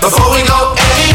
Before we go any